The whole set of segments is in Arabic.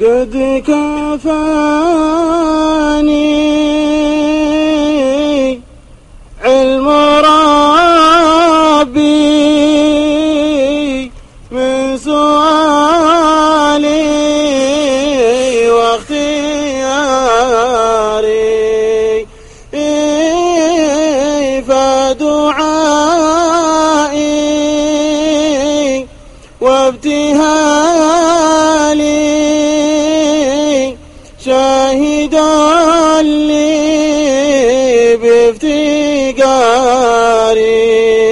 قد كفاني.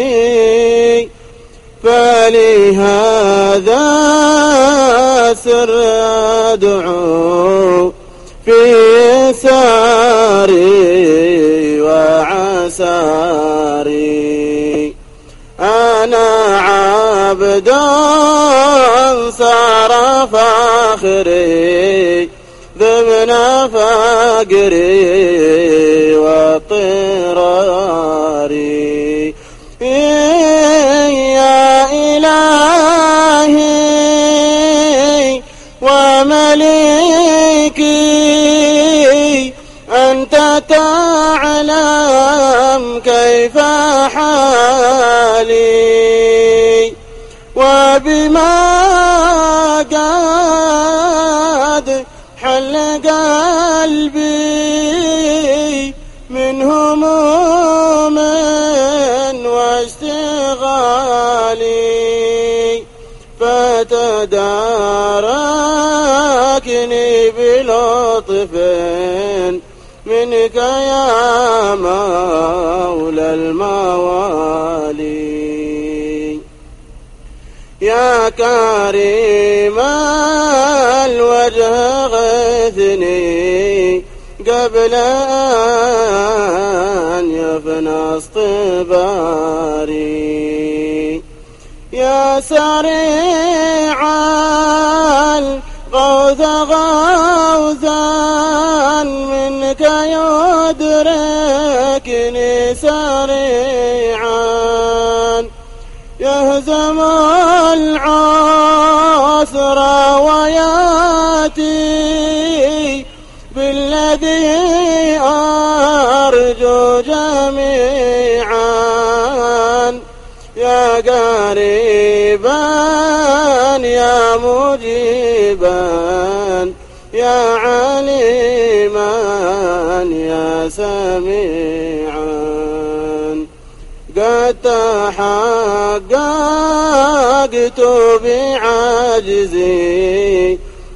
بافتقاري فلهذا سر أدعو في ساري وعساري. أنا عبد صار فاخري ضمن فقري واضطراري ومليكي أنت تعلم كيف حالي. وبما قد بلطف منك يا مولى الموالي. يا كريم الوجه غثني قبل أن يفنى اصطباري. يا سريع يدركني سريعا يهزم العسر وياتي بالذي أرجو جميعا. يا قريبا يا مجيبا. سميعا. قد تحققت بعجزي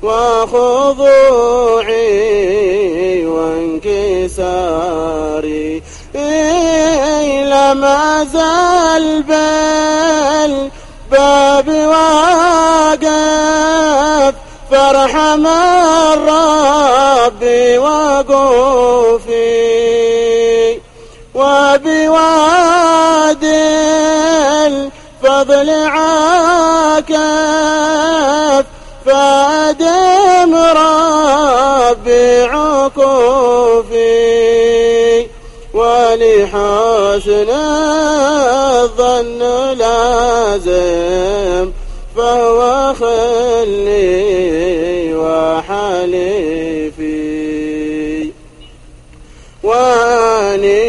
وخضوعي وانكساري. لم أزل بالباب واقف فارحم الرب وقوفي وبواد الفضل عاكف فأدم ربي عكوفي ولحسن الظن لازم فهو خلي وحليفي وانيسي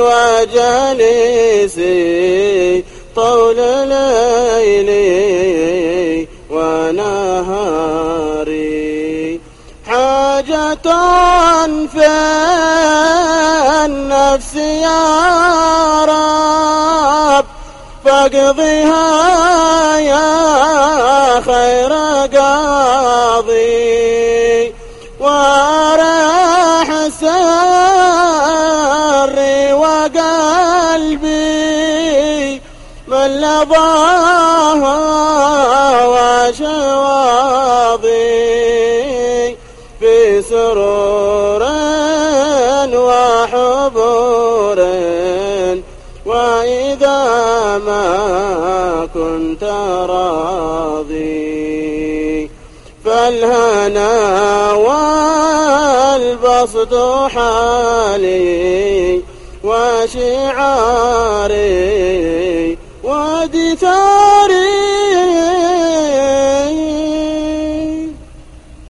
وجليسي طول ليلي ونهاري. حاجة في النفس يا رب فاقضيها يا خير قاضي. من لظاها وشواضي في سرور وحبور وإذا ما كنت راضي فالهنا والبسط حالي وشعاري ودثاري